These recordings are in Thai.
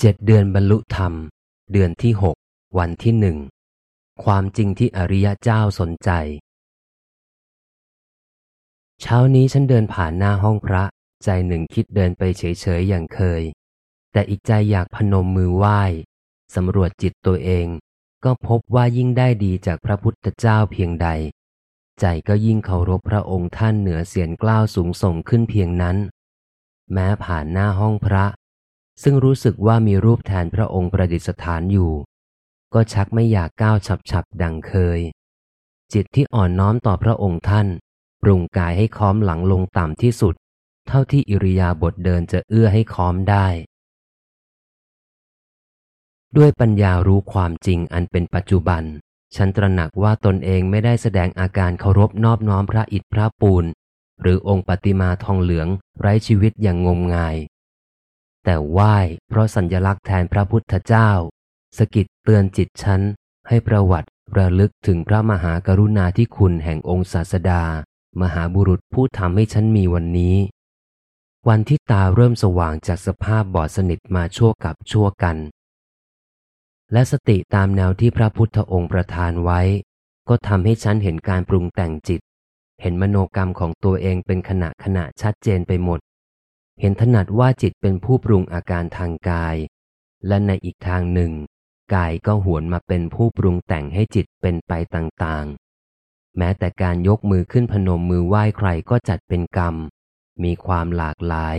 เจ็ดเดือนบรรลุธรรม เดือนที่หกวันที่หนึ่งความจริงที่อริยะเจ้าสนใจ เช้านี้ฉันเดินผ่านหน้าห้องพระ ใจหนึ่งคิดเดินไปเฉยๆอย่างเคย แต่อีกใจอยากพนมมือไหว้สำรวจจิตตัวเอง ก็พบว่ายิ่งได้ดีจากพระพุทธเจ้าเพียงใด ใจก็ยิ่งเคารพพระองค์ท่านเหนือเสียงกล้าวสูงส่งขึ้นเพียงนั้น แม้ผ่านหน้าห้องพระ ซึ่งรู้สึกว่ามีรูปแทนพระองค์ประดิษฐานอยู่ ก็ชักไม่อยากก้าวฉับๆ ดังเคย จิตที่อ่อนน้อมต่อพระองค์ท่านปรุงกายให้ค้อมหลังลงต่ำที่สุด เท่าที่อิริยาบถเดินจะเอื้อให้ค้อมได้ ด้วยปัญญารู้ความจริงอันเป็นปัจจุบัน ฉันตระหนักว่าตนเองไม่ได้แสดงอาการเคารพนอบน้อมพระอิฐพระปูน หรือองค์ปฏิมาทองเหลืองไร้ชีวิตอย่างงมงาย แต่ไหว้เพราะสัญญลักษณ์แทนพระพุทธเจ้า สกิดเตือนจิตฉันให้ประวัติระลึกถึงพระมหากรุณาธิคุณแห่งองค์ศาสดา มหาบุรุษผู้ทำให้ฉันมีวันนี้ วันที่ตาเริ่มสว่างจากสภาพบอดสนิทมาชั่วกับชั่วกัน และสติตามแนวที่พระพุทธองค์ประทานไว้ ก็ทำให้ฉันเห็นการปรุงแต่งจิต เห็นมโนกรรมของตัวเองเป็นขณะขณะชัดเจนไปหมด เห็นถนัดว่าจิตเป็นผู้ปรุงอาการทางกาย และในอีกทางหนึ่ง กายก็หวนมาเป็นผู้ปรุงแต่งให้จิตเป็นไปต่างๆ แม้แต่การยกมือขึ้นพนมมือไหว้ใครก็จัดเป็นกรรม มีความหลากหลาย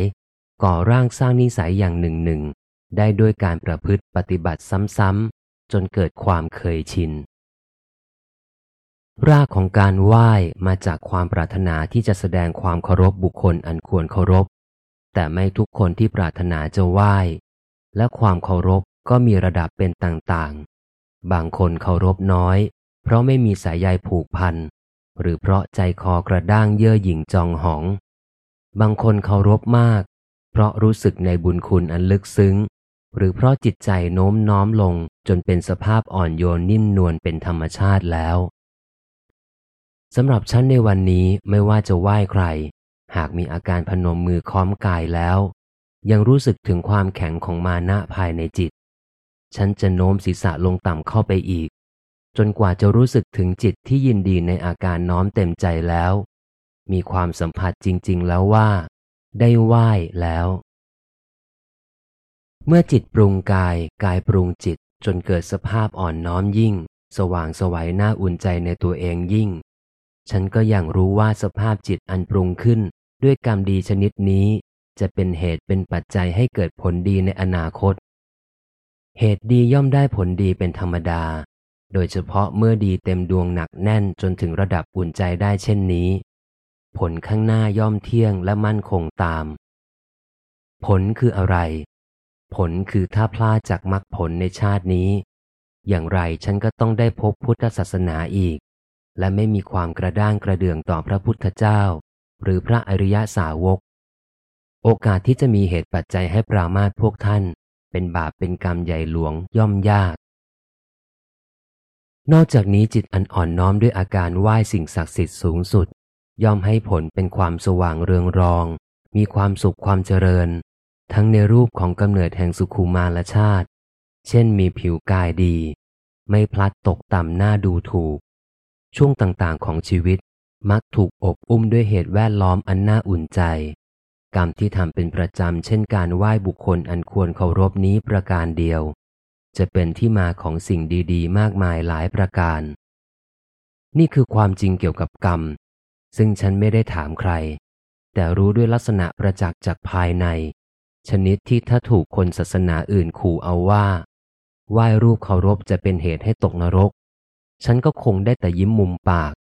ก่อร่างสร้างนิสัยอย่างหนึ่งหนึ่งได้ด้วยการประพฤติปฏิบัติซ้ำๆจนเกิดความเคยชิน รากของการไหว้มาจากความปรารถนาที่จะแสดงความเคารพบุคคลอันควรเคารพ แต่ไม่ทุกคนที่ปรารถนาจะไหว้ และความเคารพก็มีระดับเป็นต่างๆ บางคนเคารพน้อย เพราะไม่มีสายใยผูกพัน หรือเพราะใจคอกระด้างเย่อหยิ่งจองหอง บางคนเคารพมาก เพราะรู้สึกในบุญคุณอันลึกซึ้ง หรือเพราะจิตใจโน้มน้อมลงจนเป็นสภาพอ่อนโยนนิ่มนวลเป็นธรรมชาติแล้วสำหรับฉันในวันนี้ไม่ว่าจะไหว้ใคร หากมีอาการพนมมือค้อมกายแล้ว ยังรู้สึกถึงความแข็งของมานะภายในจิต ฉันจะโน้มศีรษะลงต่ำเข้าไปอีก จนกว่าจะรู้สึกถึงจิตที่ยินดีในอาการน้อมเต็มใจแล้ว มีความสัมผัสจริง ๆ แล้วว่า ได้ไหว้แล้ว เมื่อจิตปรุงกายกายปรุงจิตจนเกิดสภาพอ่อนน้อมยิ่ง สว่างสวัยน่าอุ่นใจในตัวเองยิ่ง ฉันก็ยังรู้ว่าสภาพจิตอันปรุงขึ้น ด้วยกรรมดีชนิดนี้จะเป็นเหตุเป็นปัจจัยให้เกิดผลดีในอนาคต เหตุดีย่อมได้ผลดีเป็นธรรมดา โดยเฉพาะเมื่อดีเต็มดวงหนักแน่นจนถึงระดับอุ่นใจได้เช่นนี้ ผลข้างหน้าย่อมเที่ยงและมั่นคงตาม ผลคืออะไร ผลคือถ้าพลาดจากมรรคผลในชาตินี้ อย่างไรฉันก็ต้องได้พบพุทธศาสนาอีก และไม่มีความกระด้างกระเดื่องต่อพระพุทธเจ้า หรือพระอริยสาวก โอกาสที่จะมีเหตุปัจจัยให้ปรามาสพวกท่าน เป็นบาปเป็นกรรมใหญ่หลวงย่อมยาก นอกจากนี้จิตอันอ่อนน้อมด้วยอาการไหว้สิ่งศักดิ์สิทธิ์สูงสุด ย่อมให้ผลเป็นความสว่างเรืองรอง มีความสุขความเจริญ ทั้งในรูปของกำเนิดแห่งสุขุมารชาติ เช่นมีผิวกายดี ไม่พลัดตกต่ำหน้าดูถูก ช่วงต่างๆของชีวิต มักถูกอบอุ้มด้วยเหตุแวดล้อมอันน่าอุ่นใจ กรรมที่ทำเป็นประจำเช่นการไหว้บุคคลอันควรเคารพนี้ประการเดียว จะเป็นที่มาของสิ่งดีๆ มากมายหลายประการ นี่คือความจริงเกี่ยวกับกรรม ซึ่งฉันไม่ได้ถามใคร แต่รู้ด้วยลักษณะประจักษ์จากภายใน ชนิดที่ถ้าถูกคนศาสนาอื่นขู่เอาว่าไหว้รูปเคารพจะเป็นเหตุให้ตกนรก ฉันก็คงได้แต่ยิ้มมุมปาก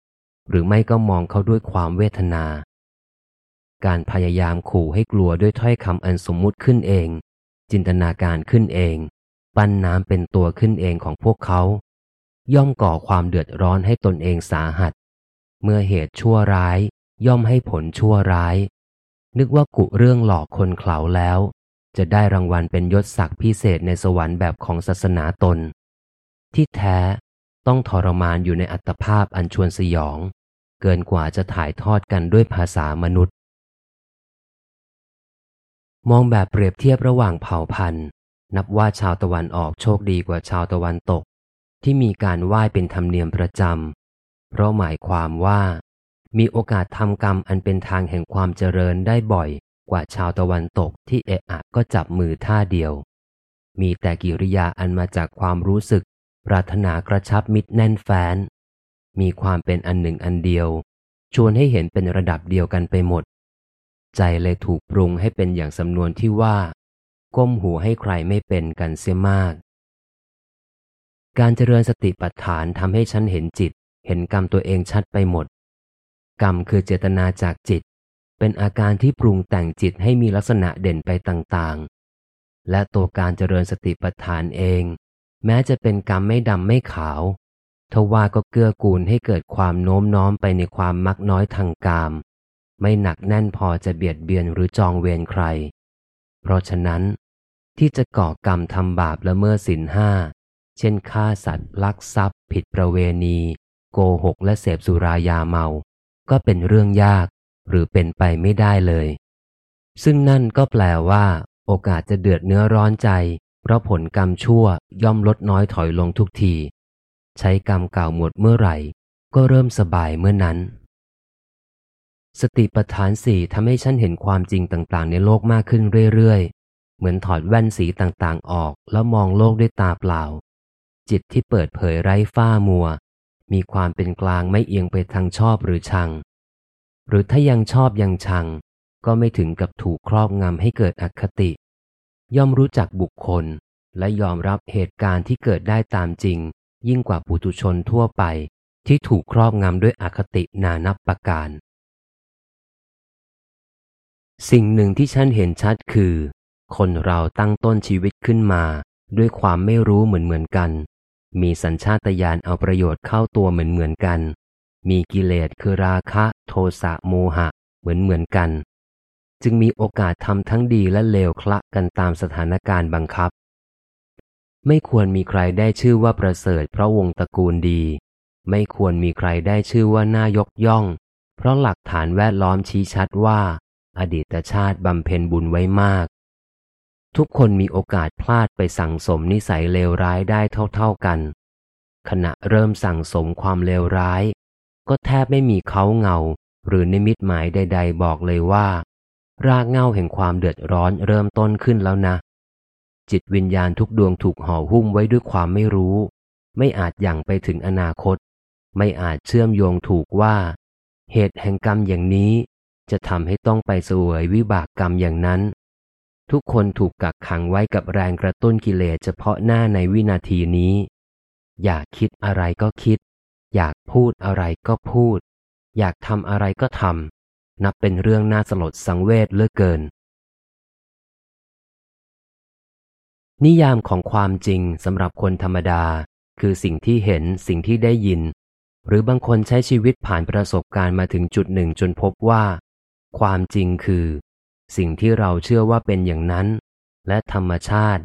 หรือไม่ก็มองเขาด้วยความเวทนา การพยายามขู่ให้กลัวด้วยถ้อยคำอันสมมุติขึ้นเอง จินตนาการขึ้นเอง ปั้นน้ำเป็นตัวขึ้นเองของพวกเขา ย่อมก่อความเดือดร้อนให้ตนเองสาหัส เมื่อเหตุชั่วร้าย ย่อมให้ผลชั่วร้าย นึกว่ากุเรื่องหลอกคนเขาแล้ว จะได้รางวัลเป็นยศศักดิ์พิเศษในสวรรค์แบบของศาสนาตน ที่แท้ต้องทรมานอยู่ในอัตภาพอันชวนสยอง เกินกว่าจะถ่ายทอดกันด้วยภาษามนุษย์ มองแบบเปรียบเทียบระหว่างเผ่าพันธุ์ นับว่าชาวตะวันออกโชคดีกว่าชาวตะวันตก ที่มีการไหว้เป็นธรรมเนียมประจำเพราะหมายความว่า มีโอกาสทำกรรมอันเป็นทางแห่งความเจริญได้บ่อยกว่าชาวตะวันตกที่เอะอะก็จับมือท่าเดียว มีแต่กิริยาอันมาจากความรู้สึก ปรารถนากระชับมิตรแน่นแฟ้น มีความเป็นอันหนึ่งอันเดียว ชวนให้เห็นเป็นระดับเดียวกันไปหมด ใจเลยถูกปรุงให้เป็นอย่างสำนวนที่ว่า ก้มหูให้ใครไม่เป็นกันเสียมาก การเจริญสติปัฏฐานทำให้ฉันเห็นจิต เห็นกรรมตัวเองชัดไปหมด กรรมคือเจตนาจากจิต เป็นอาการที่ปรุงแต่งจิตให้มีลักษณะเด่นไปต่างๆ และตัวการเจริญสติปัฏฐานเอง แม้จะเป็นกรรมไม่ดำไม่ขาว ทว่าก็เกื้อกูลให้เกิดความโน้มน้อมไปในความมักน้อยทางกาม ไม่หนักแน่นพอจะเบียดเบียนหรือจองเวรใคร เพราะฉะนั้น ที่จะก่อกรรมทำบาปละเมิดสินห้า เช่นฆ่าสัตว์ลักทรัพย์ ผิดประเวณี โกหกและเสพสุรายาเมา ก็เป็นเรื่องยาก หรือเป็นไปไม่ได้เลย ซึ่งนั่นก็แปลว่า โอกาสจะเดือดเนื้อร้อนใจ เพราะผลกรรมชั่วย่อมลดน้อยถอยลงทุกที ใช้กรรมเก่าหมดเมื่อไหร่ ก็เริ่มสบายเมื่อนั้น สติปัฏฐานสี่ทำให้ฉันเห็นความจริงต่างๆ ในโลกมากขึ้นเรื่อยๆ เหมือนถอดแว่นสีต่างๆออกแล้วมองโลกด้วยตาเปล่า จิตที่เปิดเผยไร้ฝ้ามัว มีความเป็นกลางไม่เอียงไปทางชอบหรือชัง หรือถ้ายังชอบยังชัง ก็ไม่ถึงกับถูกครอบงำให้เกิดอคติ ย่อมรู้จักบุคคลและยอมรับเหตุการณ์ที่เกิดได้ตามจริง ยิ่งกว่าปุถุชนทั่วไปที่ถูกครอบงำด้วยอคตินานับประการ สิ่งหนึ่งที่ฉันเห็นชัดคือ คนเราตั้งต้นชีวิตขึ้นมา ด้วยความไม่รู้เหมือนเหมือนกัน มีสัญชาตญาณเอาประโยชน์เข้าตัวเหมือนเหมือนกัน มีกิเลสคือราคะ โทสะโมหะ เหมือนเหมือนกัน จึงมีโอกาสทำทั้งดีและเลวคละกันตามสถานการณ์บังคับ ไม่ควรมีใครได้ชื่อว่าประเสริฐเพราะวงตระกูลดี ไม่ควรมีใครได้ชื่อว่าน่ายกย่อง เพราะหลักฐานแวดล้อมชี้ชัดว่า อดีตชาติบำเพ็ญบุญไว้มาก ทุกคนมีโอกาสพลาดไปสั่งสมนิสัยเลวร้ายได้เท่า ๆกัน ขณะเริ่มสั่งสมความเลวร้าย ก็แทบไม่มีเขาเงา หรือนิมิตหมายใด ๆ บอกเลยว่า รากเงาแห่งความเดือดร้อนเริ่มต้นขึ้นแล้วนะ จิตวิญญาณทุกดวงถูกห่อหุ้มไว้ด้วยความไม่รู้ ไม่อาจยังไปถึงอนาคต ไม่อาจเชื่อมโยงถูกว่า เหตุแห่งกรรมอย่างนี้ จะทำให้ต้องไปสวยวิบากกรรมอย่างนั้น ทุกคนถูกกักขังไว้กับแรงกระตุ้นกิเลสเฉพาะหน้าในวินาทีนี้ อยากคิดอะไรก็คิด อยากพูดอะไรก็พูด อยากทำอะไรก็ทำนับเป็นเรื่องน่าสลดสังเวชเลือเกิน นิยามของความจริงสำหรับคนธรรมดา คือสิ่งที่เห็นสิ่งที่ได้ยิน หรือบางคนใช้ชีวิตผ่านประสบการณ์มาถึงจุดหนึ่งจนพบว่า ความจริงคือ สิ่งที่เราเชื่อว่าเป็นอย่างนั้น และธรรมชาติ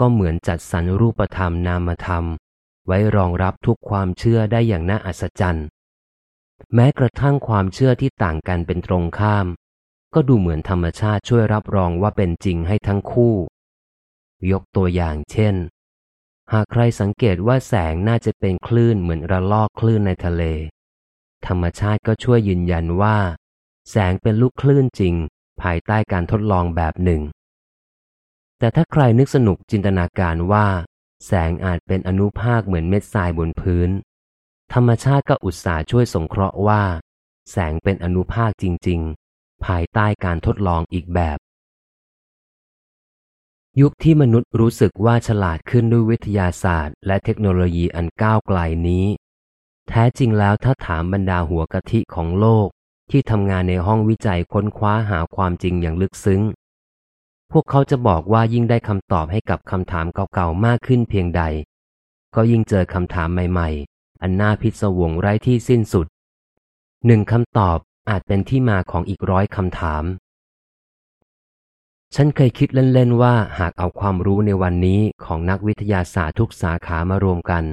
ก็เหมือนจัดสรรรูปธรรมนามธรรม ไว้รองรับทุกความเชื่อได้อย่างน่าอัศจรรย์แม้กระทั่งความเชื่อที่ต่างกันเป็นตรงข้าม ก็ดูเหมือนธรรมชาติช่วยรับรองว่าเป็นจริงให้ทั้งคู่ ยกตัวอย่างเช่น หากใครสังเกตว่าแสงน่าจะเป็นคลื่นเหมือนระลอกคลื่นในทะเล ธรรมชาติก็ช่วยยืนยันว่า แสงเป็นลูกคลื่นจริง ภายใต้การทดลองแบบหนึ่ง แต่ถ้าใครนึกสนุกจินตนาการว่า แสงอาจเป็นอนุภาคเหมือนเม็ดทรายบนพื้น ธรรมชาติก็อุตส่าห์ช่วยสงเคราะห์ว่า แสงเป็นอนุภาคจริง ๆ ภายใต้การทดลองอีกแบบ ยุคที่มนุษย์รู้สึกว่าฉลาดขึ้นด้วยวิทยาศาสตร์ และเทคโนโลยีอันก้าวไกลนี้ แท้จริงแล้วถ้าถามบรรดาหัวกะทิของโลก ที่ทำงานในห้องวิจัยค้นคว้าหาความจริงอย่างลึกซึ้ง พวกเขาจะบอกว่ายิ่งได้คำตอบให้กับคำถามเก่าๆมากขึ้นเพียงใด ก็ยิ่งเจอคำถามใหม่ๆ อันน่าพิศวงไร้ที่สิ้นสุดหนึ่งคำตอบอาจเป็นที่มาของอีกร้อยคำถาม ฉันเคยคิดเล่น ๆ ว่าหากเอาความรู้ในวันนี้ของนักวิทยาศาสตร์ทุกสาขามารวมกัน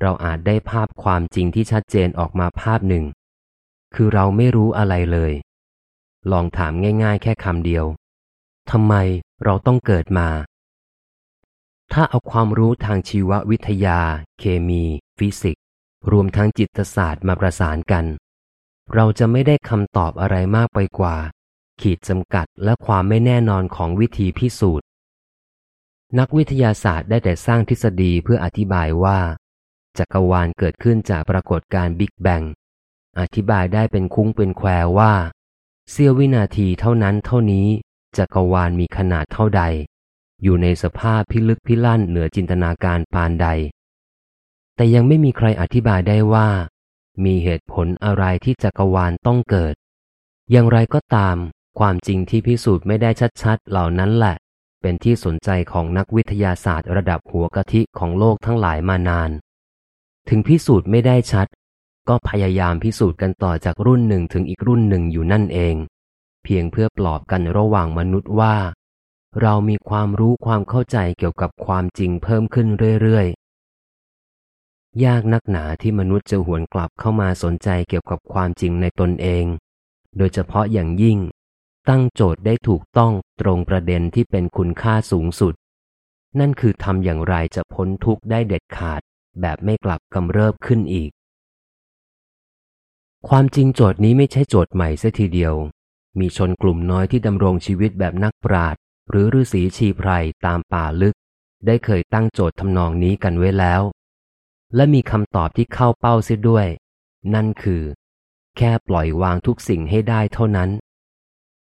เราอาจได้ภาพความจริงที่ชัดเจนออกมาภาพหนึ่ง คือเราไม่รู้อะไรเลย ลองถามง่ายๆ แค่คำเดียวทำไมเราต้องเกิดมา ถ้าเอาความรู้ทางชีววิทยา เคมี ฟิสิกส์ รวมทั้งจิตศาสตร์มาประสานกัน เราจะไม่ได้คำตอบอะไรมากไปกว่า ขีดจำกัดและความไม่แน่นอนของวิธีพิสูจน์ นักวิทยาศาสตร์ได้แต่สร้างทฤษฎีเพื่ออธิบายว่า จักรวาลเกิดขึ้นจากปรากฏการณ์บิ๊กแบงอธิบายได้เป็นคุ้งเป็นแควว่าเสี้ยววินาทีเท่านั้นเท่านี้จักรวาลมีขนาดเท่าใด อยู่ในสภาพพิลึกพิลั่นเหนือจินตนาการปานใด แต่ยังไม่มีใครอธิบายได้ว่า มีเหตุผลอะไรที่จักรวาลต้องเกิด อย่างไรก็ตาม ความจริงที่พิสูจน์ไม่ได้ชัดๆ เหล่านั้นแหละ เป็นที่สนใจของนักวิทยาศาสตร์ระดับหัวกะทิของโลกทั้งหลายมานาน ถึงพิสูจน์ไม่ได้ชัด ก็พยายามพิสูจน์กันต่อจากรุ่นหนึ่งถึงอีกรุ่นหนึ่งอยู่นั่นเอง เพียงเพื่อปลอบกันระหว่างมนุษย์ว่า เรามีความรู้ความเข้าใจเกี่ยวกับความจริงเพิ่มขึ้นเรื่อยๆ ยากนักหนาที่มนุษย์จะหวนกลับเข้ามาสนใจเกี่ยวกับความจริงในตนเอง โดยเฉพาะอย่างยิ่ง ตั้งโจทย์ได้ถูกต้องตรงประเด็นที่เป็นคุณค่าสูงสุด นั่นคือทำอย่างไรจะพ้นทุกข์ได้เด็ดขาด แบบไม่กลับกำเริบขึ้นอีก ความจริงโจทย์นี้ไม่ใช่โจทย์ใหม่เสียทีเดียว มีชนกลุ่มน้อยที่ดำรงชีวิตแบบนักปราชญ์หรือฤาษีชีไพรตามป่าลึก ได้เคยตั้งโจทย์ทำนองนี้กันไว้แล้ว และมีคำตอบที่เข้าเป้าเสียด้วย นั่นคือ แค่ปล่อยวางทุกสิ่งให้ได้เท่านั้น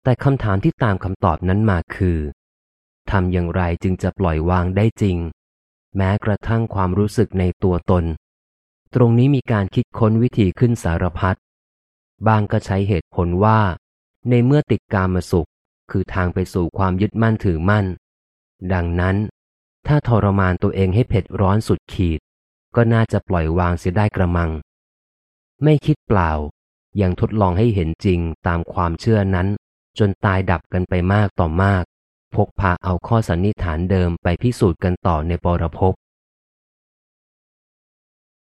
แต่คำถามที่ตามคำตอบนั้นมาคือทำอย่างไรจึงจะปล่อยวางได้จริง แม้กระทั่งความรู้สึกในตัวตน ตรงนี้มีการคิดค้นวิธีขึ้นสารพัดบางก็ใช้เหตุผลว่า ในเมื่อติดกามสุข คือทางไปสู่ความยึดมั่นถือมั่น ดังนั้น ถ้าทรมานตัวเองให้เผ็ดร้อนสุดขีด ก็น่าจะปล่อยวางเสียได้กระมัง ไม่คิดเปล่า ยังทดลองให้เห็นจริงตามความเชื่อนั้น จนตายดับกันไปมากต่อมาก พกพาเอาข้อสันนิษฐานเดิมไปพิสูจน์กันต่อในปรภพ